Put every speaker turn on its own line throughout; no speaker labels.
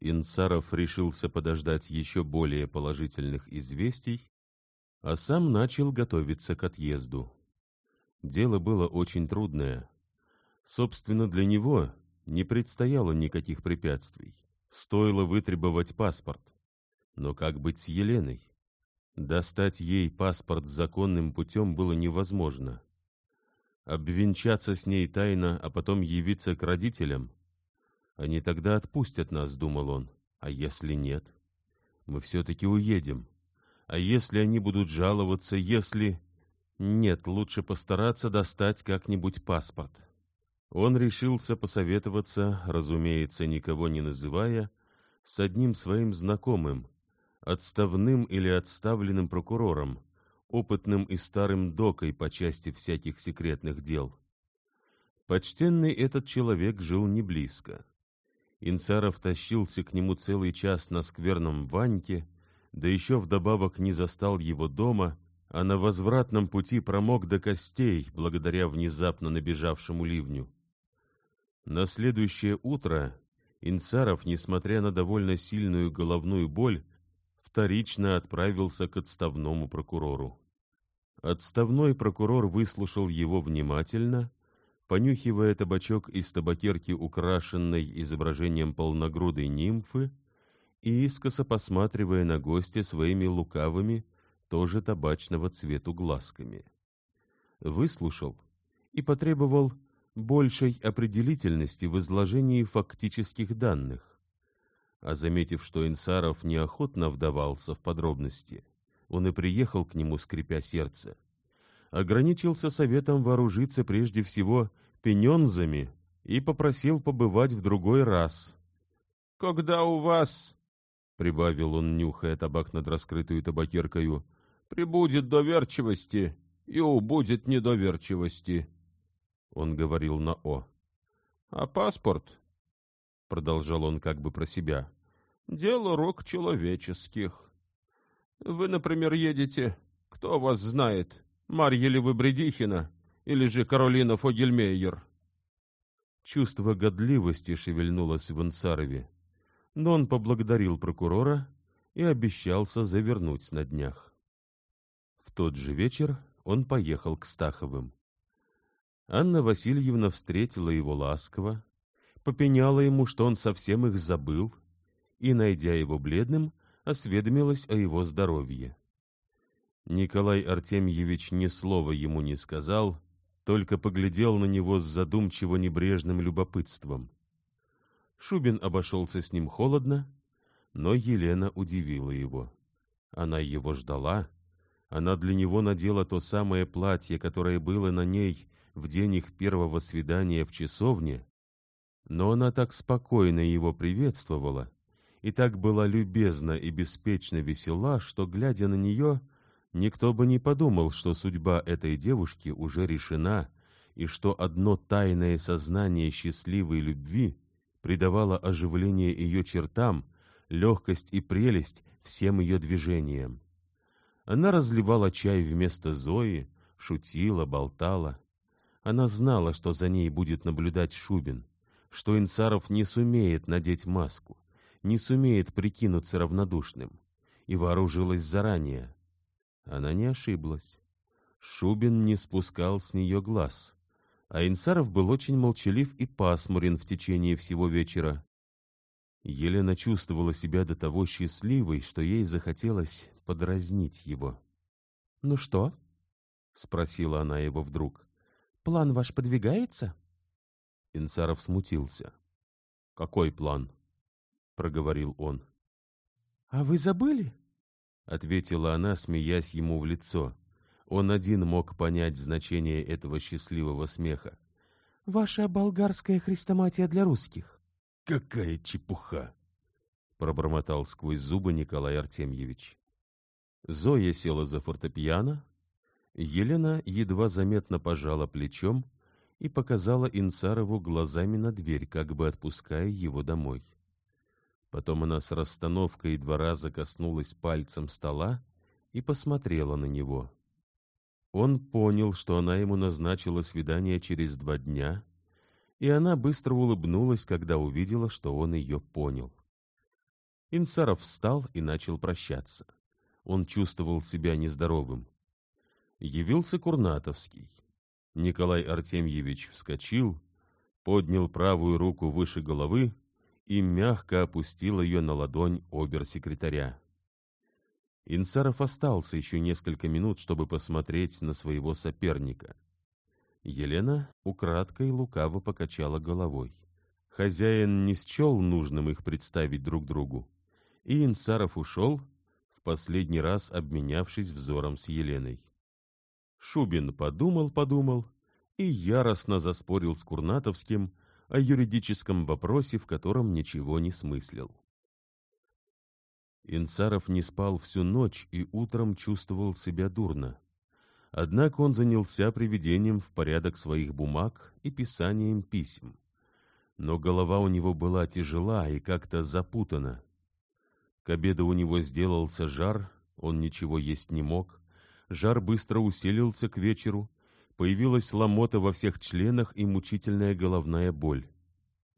Инцаров решился подождать еще более положительных известий, а сам начал готовиться к отъезду. Дело было очень трудное. Собственно, для него не предстояло никаких препятствий. Стоило вытребовать паспорт. Но как быть с Еленой? Достать ей паспорт законным путем было невозможно. Обвенчаться с ней тайно, а потом явиться к родителям? Они тогда отпустят нас, думал он. А если нет? Мы все-таки уедем. А если они будут жаловаться, если... Нет, лучше постараться достать как-нибудь паспорт. Он решился посоветоваться, разумеется, никого не называя, с одним своим знакомым, отставным или отставленным прокурором, опытным и старым докой по части всяких секретных дел. Почтенный этот человек жил не близко. Инцаров тащился к нему целый час на скверном ваньке, да еще вдобавок не застал его дома, а на возвратном пути промок до костей, благодаря внезапно набежавшему ливню. На следующее утро Инцаров, несмотря на довольно сильную головную боль, вторично отправился к отставному прокурору. Отставной прокурор выслушал его внимательно, понюхивая табачок из табакерки, украшенной изображением полногрудой нимфы, и искоса посматривая на гостя своими лукавыми, тоже табачного цвету глазками. Выслушал и потребовал большей определительности в изложении фактических данных. А заметив, что Инсаров неохотно вдавался в подробности, он и приехал к нему, скрипя сердце. Ограничился советом вооружиться прежде всего пенензами и попросил побывать в другой раз. — Когда у вас, — прибавил он, нюхая табак над раскрытую табакеркою, — прибудет доверчивости и убудет недоверчивости. Он говорил на «о». — А паспорт, — продолжал он как бы про себя, — дело рук человеческих. Вы, например, едете, кто вас знает, Марья Бредихина или же Каролина Фогельмейер? Чувство годливости шевельнулось в Инцарове, но он поблагодарил прокурора и обещался завернуть на днях. В тот же вечер он поехал к Стаховым. Анна Васильевна встретила его ласково, попеняла ему, что он совсем их забыл, и, найдя его бледным, осведомилась о его здоровье. Николай Артемьевич ни слова ему не сказал, только поглядел на него с задумчиво небрежным любопытством. Шубин обошелся с ним холодно, но Елена удивила его. Она его ждала, она для него надела то самое платье, которое было на ней в день их первого свидания в часовне, но она так спокойно его приветствовала и так была любезна и беспечно весела, что, глядя на нее, никто бы не подумал, что судьба этой девушки уже решена, и что одно тайное сознание счастливой любви придавало оживление ее чертам, легкость и прелесть всем ее движениям. Она разливала чай вместо Зои, шутила, болтала. Она знала, что за ней будет наблюдать Шубин, что Инцаров не сумеет надеть маску, не сумеет прикинуться равнодушным, и вооружилась заранее. Она не ошиблась. Шубин не спускал с нее глаз, а Инцаров был очень молчалив и пасмурен в течение всего вечера. Елена чувствовала себя до того счастливой, что ей захотелось подразнить его. — Ну что? — спросила она его вдруг. План ваш подвигается? Инцаров смутился. — Какой план? — проговорил он. — А вы забыли? — ответила она, смеясь ему в лицо. Он один мог понять значение этого счастливого смеха. — Ваша болгарская хрестоматия для русских. — Какая чепуха! — пробормотал сквозь зубы Николай Артемьевич. Зоя села за фортепиано, Елена едва заметно пожала плечом и показала Инцарову глазами на дверь, как бы отпуская его домой. Потом она с расстановкой два раза коснулась пальцем стола и посмотрела на него. Он понял, что она ему назначила свидание через два дня, и она быстро улыбнулась, когда увидела, что он ее понял. Инсаров встал и начал прощаться. Он чувствовал себя нездоровым. Явился Курнатовский. Николай Артемьевич вскочил, поднял правую руку выше головы и мягко опустил ее на ладонь обер-секретаря. Инсаров остался еще несколько минут, чтобы посмотреть на своего соперника. Елена украдкой лукаво покачала головой. Хозяин не счел нужным их представить друг другу, и Инсаров ушел, в последний раз обменявшись взором с Еленой. Шубин подумал-подумал и яростно заспорил с Курнатовским о юридическом вопросе, в котором ничего не смыслил. Инсаров не спал всю ночь и утром чувствовал себя дурно. Однако он занялся приведением в порядок своих бумаг и писанием писем. Но голова у него была тяжела и как-то запутана. К обеду у него сделался жар, он ничего есть не мог. Жар быстро усилился к вечеру, появилась ломота во всех членах и мучительная головная боль.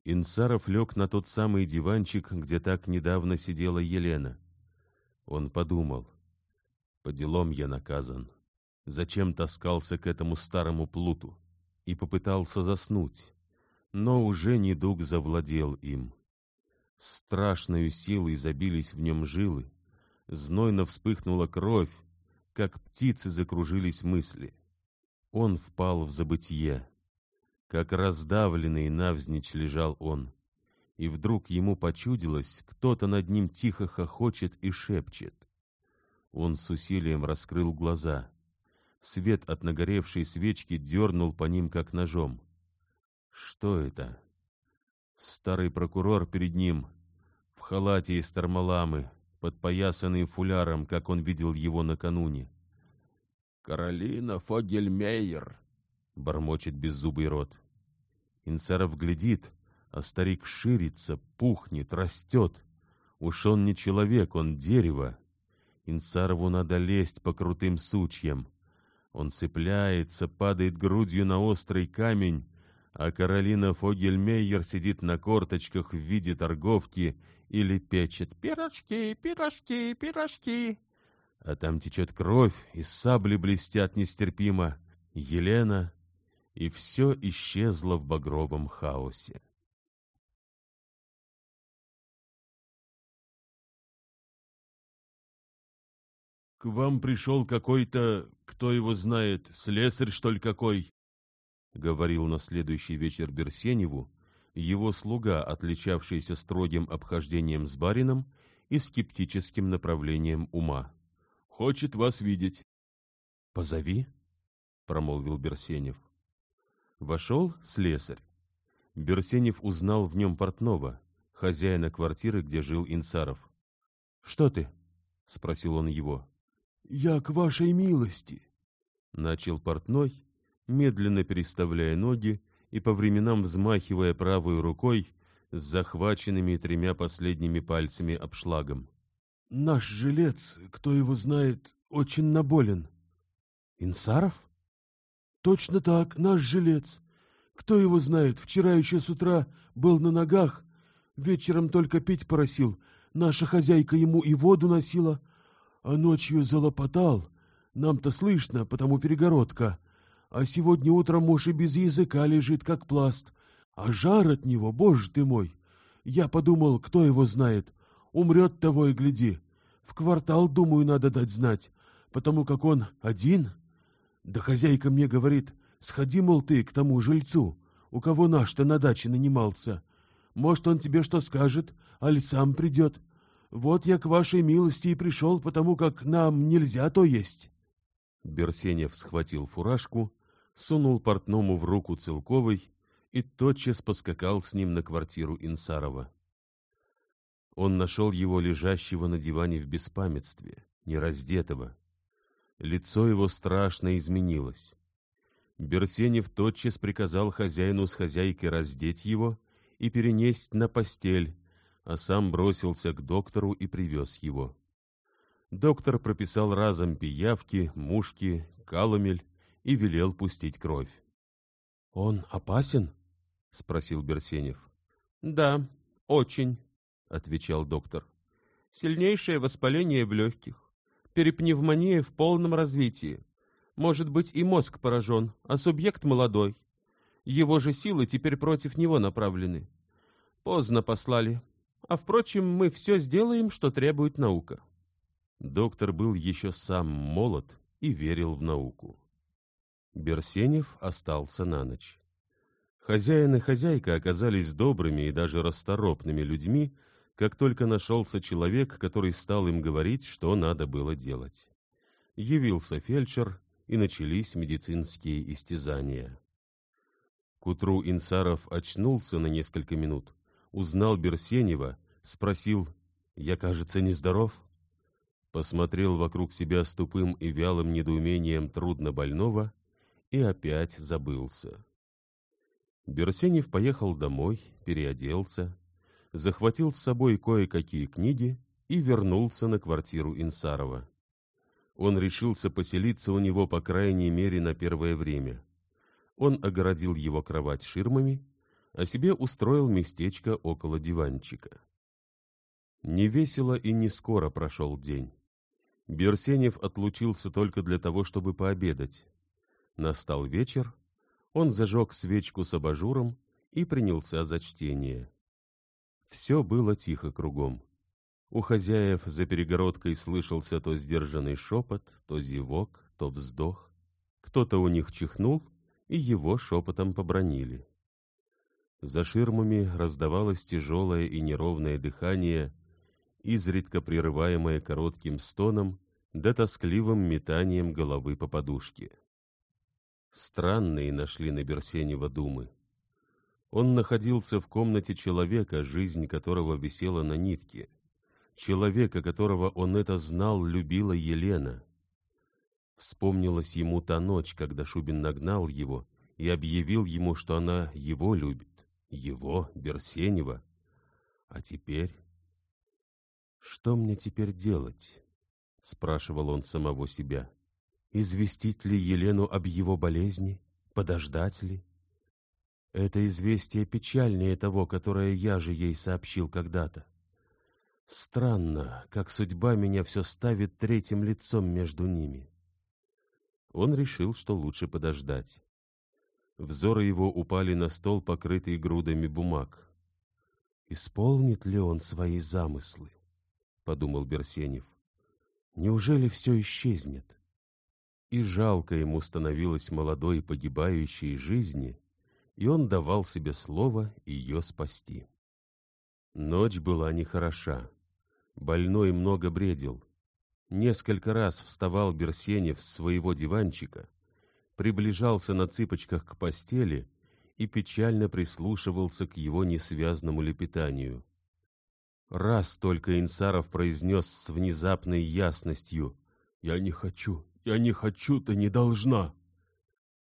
Инсаров лег на тот самый диванчик, где так недавно сидела Елена. Он подумал, по делам я наказан. Зачем таскался к этому старому плуту? И попытался заснуть. Но уже недуг завладел им. Страшною силой забились в нем жилы. Знойно вспыхнула кровь, как птицы закружились мысли. Он впал в забытье. Как раздавленный навзничь лежал он, и вдруг ему почудилось, кто-то над ним тихо хохочет и шепчет. Он с усилием раскрыл глаза. Свет от нагоревшей свечки дернул по ним, как ножом. Что это? Старый прокурор перед ним, в халате из тармаламы, подпоясанный фуляром, как он видел его накануне. «Каролина Фогельмейер!» — бормочет беззубый рот. Инцаров глядит, а старик ширится, пухнет, растет. Уж он не человек, он дерево. Инцарову надо лезть по крутым сучьям. Он цепляется, падает грудью на острый камень, а Каролина Фогельмейер сидит на корточках в виде торговки или печет «Пирожки, пирожки, пирожки!» А там течет кровь, и сабли блестят нестерпимо. Елена, и все исчезло в багровом хаосе. «К вам пришел какой-то, кто его знает, слесарь, что ли, какой?» — говорил на следующий вечер Берсеневу, его слуга, отличавшийся строгим обхождением с барином и скептическим направлением ума. «Хочет вас видеть». «Позови», — промолвил Берсенев. Вошел слесарь. Берсенев узнал в нем портного, хозяина квартиры, где жил Инцаров. «Что ты?» — спросил он его.
«Я к вашей милости», —
начал портной, медленно переставляя ноги и по временам взмахивая правой рукой с захваченными тремя последними пальцами обшлагом.
«Наш жилец, кто его знает, очень наболен».
«Инсаров?»
Точно так, наш жилец. Кто его знает, вчера еще с утра был на ногах, вечером только пить поросил, наша хозяйка ему и воду носила, а ночью залопотал, нам-то слышно, потому перегородка, а сегодня утром муж и без языка лежит, как пласт, а жар от него, боже ты мой! Я подумал, кто его знает, умрет того и гляди. В квартал, думаю, надо дать знать, потому как он один, да хозяйка мне говорит, сходи, мол, ты к тому жильцу, у кого наш-то на даче нанимался. Может, он тебе что скажет, аль сам придет. Вот я к вашей милости и пришел, потому как нам нельзя то есть.
Берсенев схватил фуражку, сунул портному в руку Целковой и тотчас поскакал с ним на квартиру Инсарова. Он нашел его лежащего на диване в беспамятстве, нераздетого, Лицо его страшно изменилось. Берсенев тотчас приказал хозяину с хозяйкой раздеть его и перенесть на постель, а сам бросился к доктору и привез его. Доктор прописал разом пиявки, мушки, каломель и велел пустить кровь. — Он опасен? — спросил Берсенев. — Да, очень, — отвечал доктор.
Сильнейшее воспаление в легких. Перепневмония в полном развитии. Может быть, и мозг поражен, а субъект молодой. Его же силы теперь против него направлены. Поздно послали. А, впрочем, мы все сделаем, что требует наука.
Доктор был еще сам молод и верил в науку. Берсенев остался на ночь. Хозяин и хозяйка оказались добрыми и даже расторопными людьми, как только нашелся человек, который стал им говорить, что надо было делать. Явился фельдшер, и начались медицинские истязания. К утру Инсаров очнулся на несколько минут, узнал Берсенева, спросил «Я, кажется, нездоров?» Посмотрел вокруг себя с тупым и вялым недоумением трудно больного и опять забылся. Берсенев поехал домой, переоделся, захватил с собой кое-какие книги и вернулся на квартиру Инсарова он решился поселиться у него, по крайней мере, на первое время. Он огородил его кровать ширмами, а себе устроил местечко около диванчика. Не весело и не скоро прошел день. Берсенев отлучился только для того, чтобы пообедать. Настал вечер, он зажег свечку с абажуром и принялся за чтение. Все было тихо кругом. У хозяев за перегородкой слышался то сдержанный шепот, то зевок, то вздох. Кто-то у них чихнул, и его шепотом побронили. За ширмами раздавалось тяжелое и неровное дыхание, изредка прерываемое коротким стоном да тоскливым метанием головы по подушке. Странные нашли на Берсенева думы. Он находился в комнате человека, жизнь которого висела на нитке — Человека, которого он это знал, любила Елена. Вспомнилась ему та ночь, когда Шубин нагнал его и объявил ему, что она его любит, его, Берсенева. А теперь... «Что мне теперь делать?» — спрашивал он самого себя. «Известить ли Елену об его болезни? Подождать ли?» Это известие печальнее того, которое я же ей сообщил когда-то. Странно, как судьба меня все ставит третьим лицом между ними. Он решил, что лучше подождать. Взоры его упали на стол, покрытый грудами бумаг. «Исполнит ли он свои замыслы?» — подумал Берсенев. «Неужели все исчезнет?» И жалко ему становилось молодой погибающей жизни, и он давал себе слово ее спасти. Ночь была нехороша. Больной много бредил. Несколько раз вставал Берсенев с своего диванчика, приближался на цыпочках к постели и печально прислушивался к его несвязному лепетанию. Раз только Инсаров произнес с внезапной ясностью «Я не хочу, я не хочу, ты не должна!»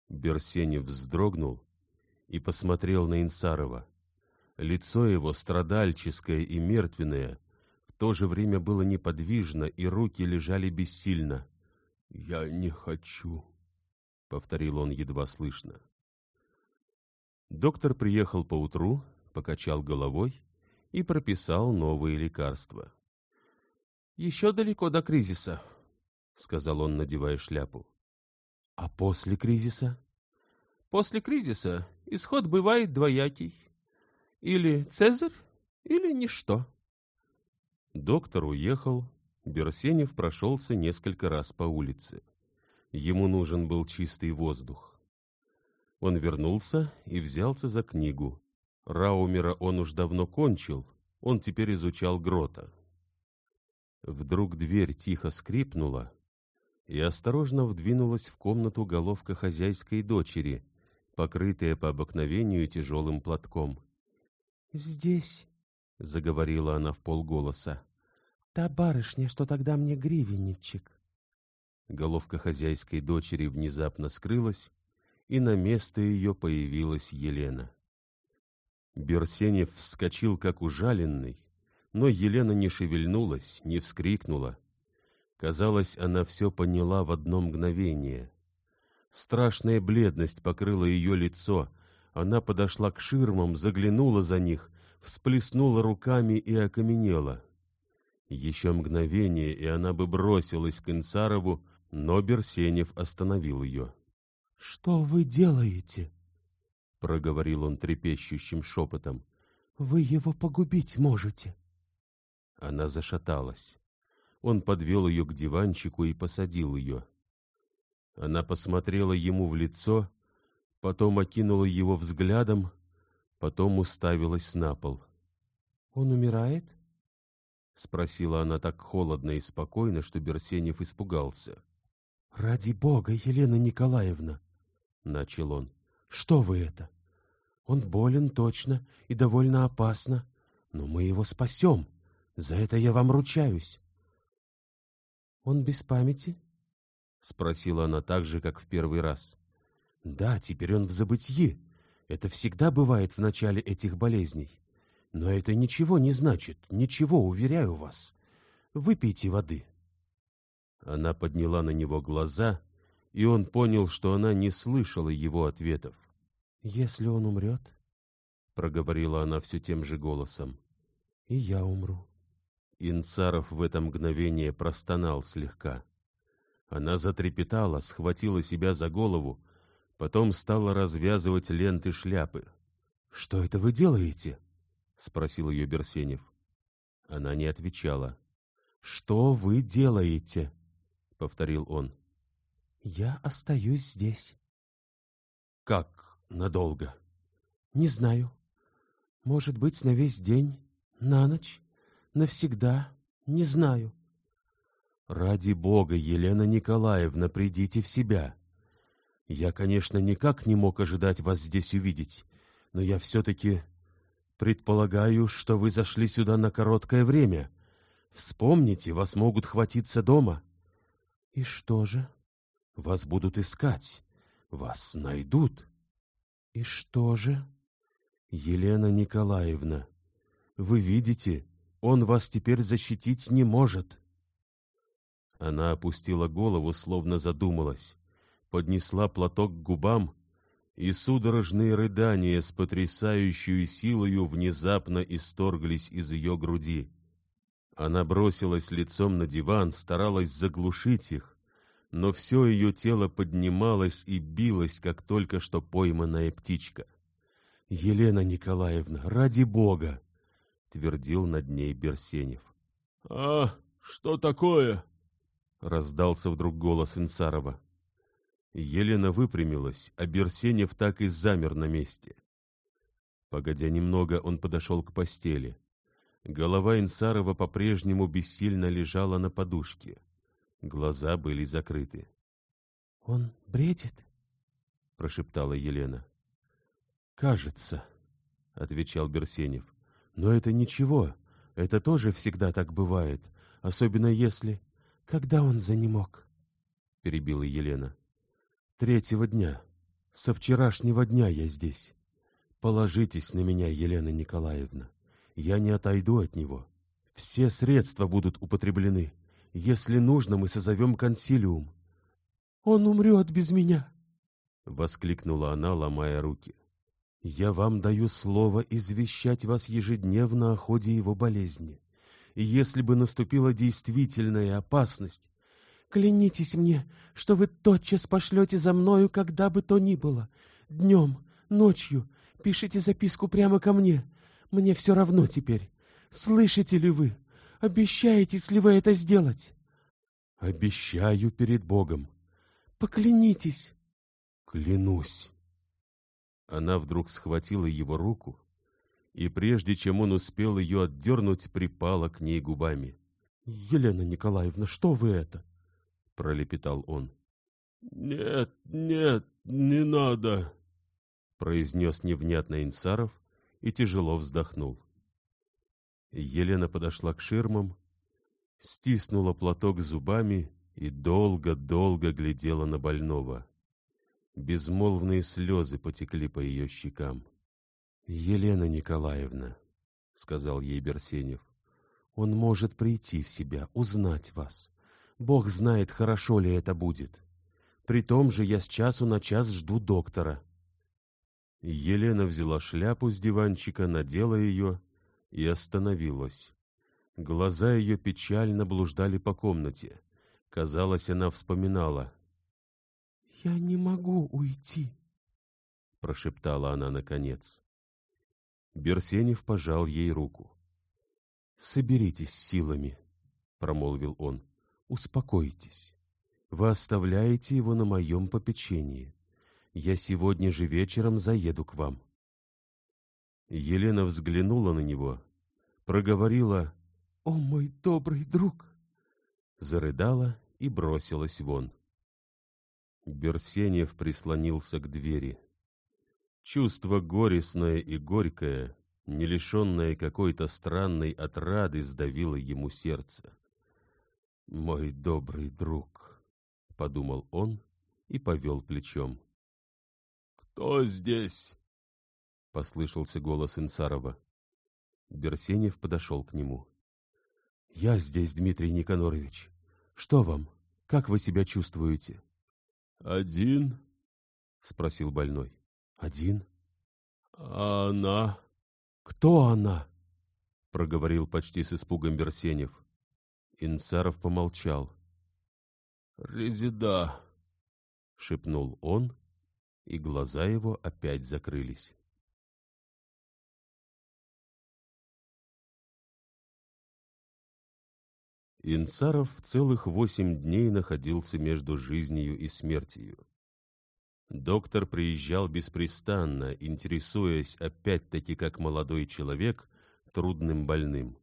Берсенев вздрогнул и посмотрел на Инсарова. Лицо его, страдальческое и мертвенное, то же время было неподвижно, и руки лежали бессильно. «Я не хочу», — повторил он едва слышно. Доктор приехал поутру, покачал головой и прописал новые лекарства. «Еще далеко до кризиса», — сказал он, надевая шляпу. «А после кризиса?» «После кризиса исход бывает двоякий. Или Цезарь, или ничто». Доктор уехал, Берсенев прошелся несколько раз по улице. Ему нужен был чистый воздух. Он вернулся и взялся за книгу. Раумера он уж давно кончил, он теперь изучал Грота. Вдруг дверь тихо скрипнула, и осторожно вдвинулась в комнату головка хозяйской дочери, покрытая по обыкновению тяжелым платком. «Здесь», — заговорила она в полголоса. — Та барышня, что тогда мне гривенничек. Головка хозяйской дочери внезапно скрылась, и на место ее появилась Елена. Берсенев вскочил, как ужаленный, но Елена не шевельнулась, не вскрикнула. Казалось, она все поняла в одно мгновение. Страшная бледность покрыла ее лицо, она подошла к ширмам, заглянула за них всплеснула руками и окаменела. Еще мгновение, и она бы бросилась к Инсарову, но Берсенев остановил ее.
— Что вы делаете?
— проговорил он трепещущим шепотом.
— Вы его погубить можете.
Она зашаталась. Он подвел ее к диванчику и посадил ее. Она посмотрела ему в лицо, потом окинула его взглядом, потом уставилась на пол.
— Он умирает?
— спросила она так холодно и спокойно, что Берсенев испугался.
— Ради бога, Елена Николаевна! — начал он. — Что вы это? Он болен точно и довольно опасно, но мы его спасем. За это я вам ручаюсь. — Он без памяти? — спросила она так же, как в первый раз. — Да, теперь он в забытье. Это всегда бывает в начале этих болезней. Но это ничего не значит, ничего, уверяю вас. Выпейте воды.
Она подняла на него глаза, и он понял, что она не слышала его ответов.
— Если он умрет, —
проговорила она все тем же голосом, —
и я умру.
Инцаров в это мгновение простонал слегка. Она затрепетала, схватила себя за голову, потом стала развязывать ленты шляпы.
— Что это вы делаете?
— спросил ее Берсенев. Она не отвечала.
— Что вы делаете?
— повторил он.
— Я остаюсь здесь.
— Как надолго?
— Не знаю. Может быть, на весь день, на ночь, навсегда, не знаю.
— Ради бога, Елена Николаевна, придите в себя. Я, конечно, никак не мог ожидать вас здесь увидеть, но я все-таки Предполагаю, что вы зашли сюда на короткое время. Вспомните, вас могут хватиться дома.
И что же?
Вас будут искать. Вас найдут.
И что же?
Елена Николаевна, вы видите, он вас теперь защитить не может. Она опустила голову, словно задумалась, поднесла платок к губам и судорожные рыдания с потрясающей силою внезапно исторглись из ее груди. Она бросилась лицом на диван, старалась заглушить их, но все ее тело поднималось и билось, как только что пойманная птичка. — Елена Николаевна, ради бога! — твердил над ней Берсенев.
— А, что такое?
— раздался вдруг голос Инсарова. Елена выпрямилась, а Берсенев так и замер на месте. Погодя немного, он подошел к постели. Голова Инсарова по-прежнему бессильно лежала на подушке. Глаза были закрыты.
— Он бредит?
— прошептала Елена.
— Кажется, —
отвечал Берсенев.
— Но это ничего, это тоже всегда так бывает, особенно если... — Когда он занемог?
— перебила Елена.
Третьего дня. Со вчерашнего дня я здесь. Положитесь на меня, Елена Николаевна. Я не отойду от него. Все средства будут употреблены. Если нужно, мы созовем консилиум. — Он умрет без меня!
— воскликнула она, ломая руки.
— Я вам даю слово извещать вас ежедневно о ходе его болезни. И если бы наступила действительная опасность, Клянитесь мне, что вы тотчас пошлете за мною, когда бы то ни было. Днем, ночью. Пишите записку прямо ко мне. Мне все равно теперь. Слышите ли вы? Обещаетесь ли вы это сделать?
Обещаю перед Богом.
Поклянитесь.
Клянусь. Она вдруг схватила его руку, и прежде чем он успел ее отдернуть, припала к ней губами.
— Елена Николаевна, что вы это?
— пролепетал он.
— Нет, нет, не надо, —
произнес невнятно Инсаров и тяжело вздохнул. Елена подошла к ширмам, стиснула платок зубами и долго-долго глядела на больного. Безмолвные слезы потекли по ее щекам. — Елена Николаевна, — сказал ей Берсенев, — он может прийти в себя, узнать вас. Бог знает, хорошо ли это будет. При том же я с часу на час жду доктора. Елена взяла шляпу с диванчика, надела ее и остановилась. Глаза ее печально блуждали по комнате. Казалось, она вспоминала.
«Я не могу уйти», —
прошептала она наконец. Берсенев пожал ей руку. «Соберитесь силами», — промолвил он. «Успокойтесь. Вы оставляете его на моем попечении. Я сегодня же вечером заеду к вам». Елена взглянула на него, проговорила
«О, мой добрый друг!»
зарыдала и бросилась вон. Берсенев прислонился к двери. Чувство горестное и горькое, не лишенное какой-то странной отрады, сдавило ему сердце. «Мой добрый друг», — подумал он и повел плечом.
«Кто здесь?»
— послышался голос Инцарова. Берсенев подошел к нему. — Я здесь, Дмитрий Никонорович. Что вам? Как вы себя чувствуете?
— Один?
— спросил больной. — Один?
— А она?
— Кто она? — проговорил почти с испугом Берсенев. Инцаров помолчал.
— Резида, —
шепнул он, и глаза его опять закрылись. Инцаров целых восемь дней находился между жизнью и смертью. Доктор приезжал беспрестанно, интересуясь опять-таки как молодой человек трудным больным.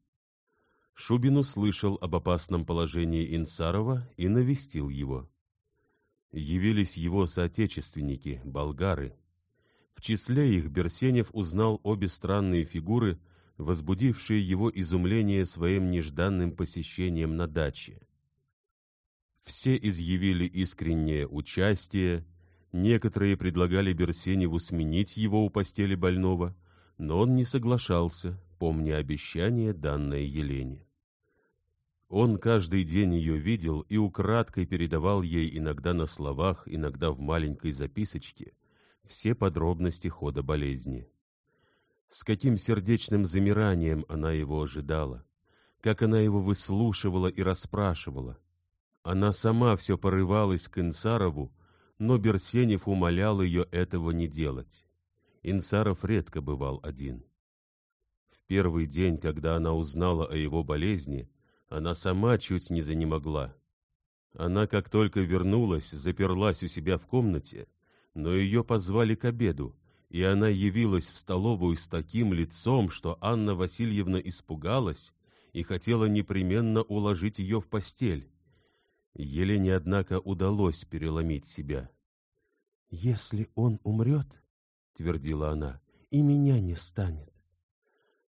Шубин услышал об опасном положении Инцарова и навестил его. Явились его соотечественники, болгары. В числе их Берсенев узнал обе странные фигуры – возбудившие его изумление своим нежданным посещением на даче. Все изъявили искреннее участие, некоторые предлагали Берсеневу сменить его у постели больного, но он не соглашался, помня обещание, данное Елене. Он каждый день ее видел и украдкой передавал ей иногда на словах, иногда в маленькой записочке все подробности хода болезни. С каким сердечным замиранием она его ожидала, как она его выслушивала и расспрашивала. Она сама все порывалась к Инсарову, но Берсенев умолял ее этого не делать. Инсаров редко бывал один. В первый день, когда она узнала о его болезни, она сама чуть не занемогла. Она, как только вернулась, заперлась у себя в комнате, но ее позвали к обеду, и она явилась в столовую с таким лицом, что Анна Васильевна испугалась и хотела непременно уложить ее в постель. Елене, однако, удалось переломить себя. «Если он умрет, — твердила она, — и меня не станет».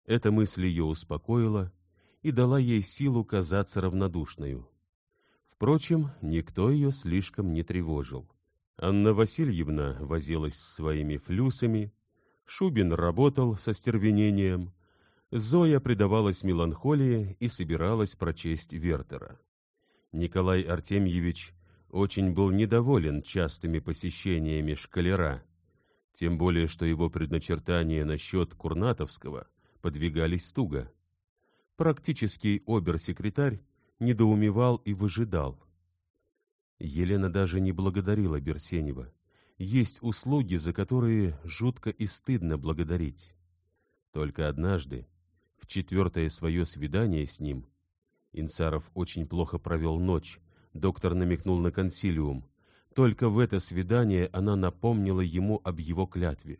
Эта мысль ее успокоила и дала ей силу казаться равнодушною. Впрочем, никто ее слишком не тревожил. Анна Васильевна возилась с своими флюсами, Шубин работал со стервенением, Зоя предавалась меланхолии и собиралась прочесть Вертера. Николай Артемьевич очень был недоволен частыми посещениями шкалера, тем более что его предначертания насчет Курнатовского подвигались туго. Практический обер-секретарь недоумевал и выжидал – Елена даже не благодарила Берсенева. Есть услуги, за которые жутко и стыдно благодарить. Только однажды, в четвертое свое свидание с ним, Инцаров очень плохо провел ночь, доктор намекнул на консилиум. Только в это свидание она напомнила ему об его клятве.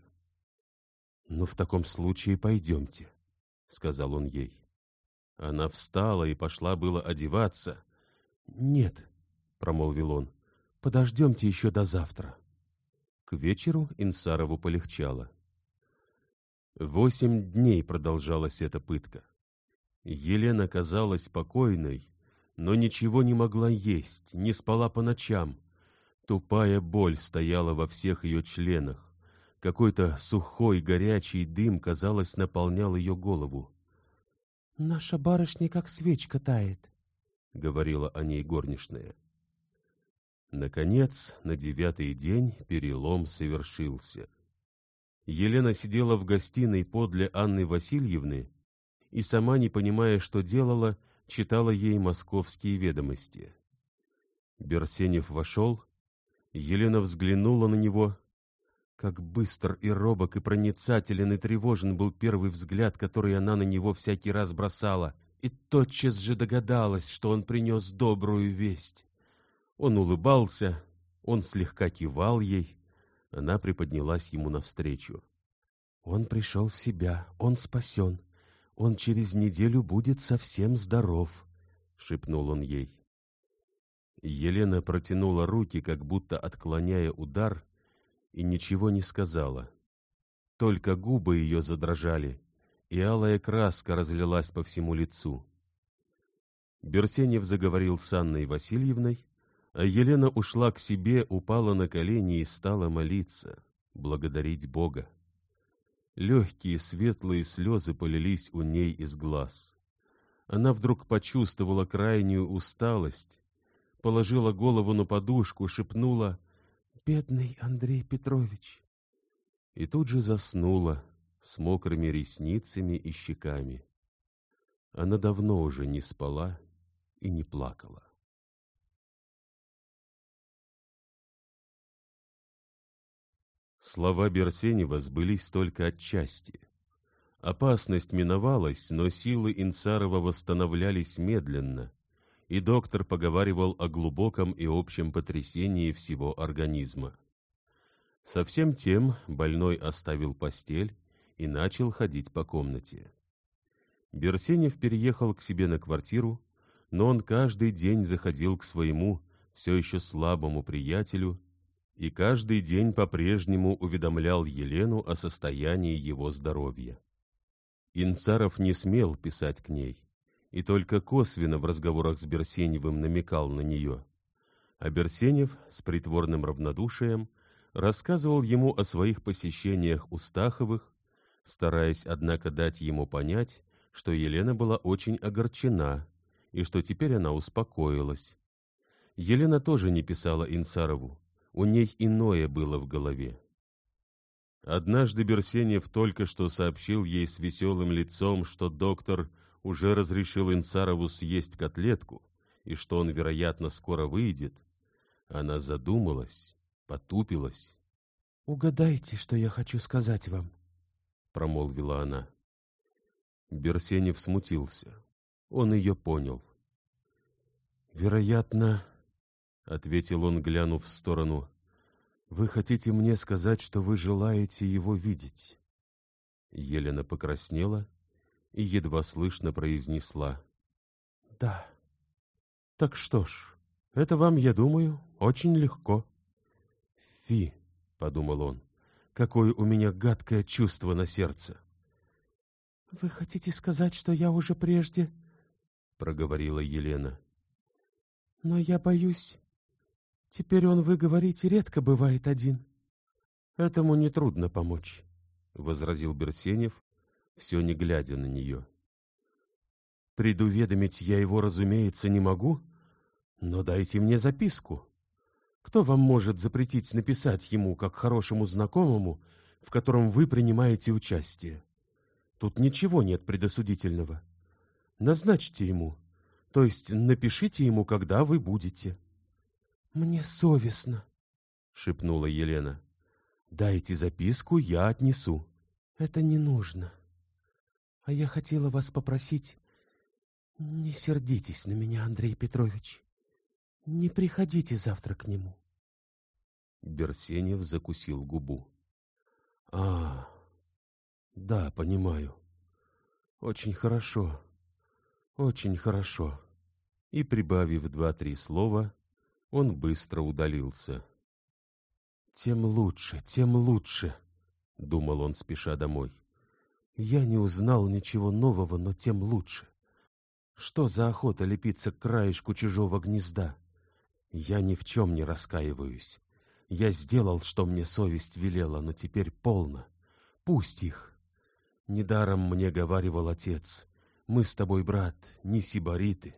«Ну, в таком случае пойдемте», — сказал он ей. Она встала и пошла было одеваться. «Нет», промолвил он. Подождемте еще до завтра. К вечеру Инсарову полегчало. Восемь дней продолжалась эта пытка. Елена казалась покойной, но ничего не могла есть, не спала по ночам. Тупая боль стояла во всех ее членах. Какой-то сухой горячий дым, казалось, наполнял ее голову. — Наша барышня как свечка тает, — говорила о ней горничная. Наконец, на девятый день перелом совершился. Елена сидела в гостиной подле Анны Васильевны и, сама не понимая, что делала, читала ей московские ведомости. Берсенев вошел, Елена взглянула на него. Как быстр и робок, и проницателен, и тревожен был первый взгляд, который она на него всякий раз бросала, и тотчас же догадалась, что он принес добрую весть. Он улыбался, он слегка кивал ей, она приподнялась ему навстречу. «Он пришел в себя, он спасен, он через неделю будет совсем здоров», — шепнул он ей. Елена протянула руки, как будто отклоняя удар, и ничего не сказала. Только губы ее задрожали, и алая краска разлилась по всему лицу. Берсенев заговорил с Анной Васильевной, а Елена ушла к себе, упала на колени и стала молиться, благодарить Бога. Легкие светлые слезы полились у ней из глаз. Она вдруг почувствовала крайнюю усталость, положила голову на подушку, шепнула «Бедный Андрей Петрович!» и тут же заснула с мокрыми ресницами и щеками. Она давно уже не спала и не плакала. Слова Берсенева сбылись только отчасти. Опасность миновалась, но силы Инцарова восстановлялись медленно, и доктор поговаривал о глубоком и общем потрясении всего организма. Со всем тем больной оставил постель и начал ходить по комнате. Берсенев переехал к себе на квартиру, но он каждый день заходил к своему, все еще слабому приятелю и каждый день по-прежнему уведомлял Елену о состоянии его здоровья. Инцаров не смел писать к ней, и только косвенно в разговорах с Берсеневым намекал на нее. А Берсенев с притворным равнодушием рассказывал ему о своих посещениях у Стаховых, стараясь, однако, дать ему понять, что Елена была очень огорчена и что теперь она успокоилась. Елена тоже не писала Инсарову, у ней иное было в голове. Однажды Берсенев только что сообщил ей с веселым лицом, что доктор уже разрешил Инсарову съесть котлетку, и что он, вероятно, скоро выйдет. Она задумалась, потупилась. — Угадайте, что я хочу сказать вам, — промолвила она. Берсенев смутился. Он ее понял. — Вероятно, — ответил он, глянув в сторону. — Вы хотите мне сказать, что вы желаете его видеть? Елена покраснела и едва слышно произнесла. — Да. — Так что ж, это вам, я думаю, очень легко. — Фи, — подумал он, — какое у меня гадкое чувство на сердце. — Вы хотите сказать, что я уже прежде... — проговорила Елена. — Но я боюсь, Теперь он, вы говорите, редко бывает один. Этому нетрудно помочь, — возразил Берсенев, все не глядя на нее. Предуведомить я его, разумеется, не могу, но дайте мне записку. Кто вам может запретить написать ему, как хорошему знакомому, в котором вы принимаете участие? Тут ничего нет предосудительного. Назначьте ему, то есть напишите ему, когда вы будете. —— Мне совестно, — шепнула Елена. — Дайте записку, я отнесу. — Это не нужно. А я хотела вас попросить, не сердитесь на меня, Андрей Петрович. Не приходите завтра к нему. Берсенев закусил губу. — А, да, понимаю. Очень хорошо, очень хорошо. И, прибавив два-три слова, он быстро удалился. «Тем лучше, тем лучше», — думал он, спеша домой. «Я не узнал ничего нового, но тем лучше. Что за охота лепиться к краешку чужого гнезда? Я ни в чем не раскаиваюсь. Я сделал, что мне совесть велела, но теперь полно. Пусть их. Недаром мне говаривал отец. Мы с тобой, брат, не сибариты,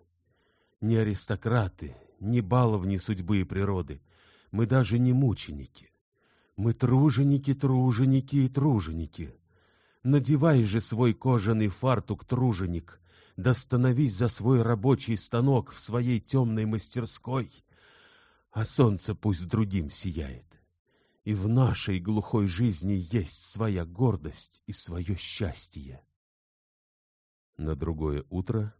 не аристократы, не баловни судьбы и природы. Мы даже не мученики. Мы труженики, труженики и труженики.
Надевай же свой кожаный фартук, труженик, да становись за свой рабочий станок в своей темной мастерской, а солнце пусть другим сияет. И в нашей глухой жизни есть своя гордость и свое счастье.
На другое утро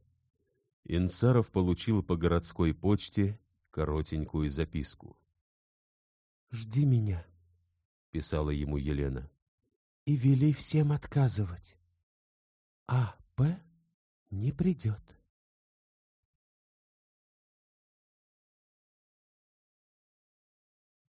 Инсаров получил по городской почте коротенькую записку.
«Жди меня», —
писала ему Елена.
«И вели всем отказывать. А. П. не придет».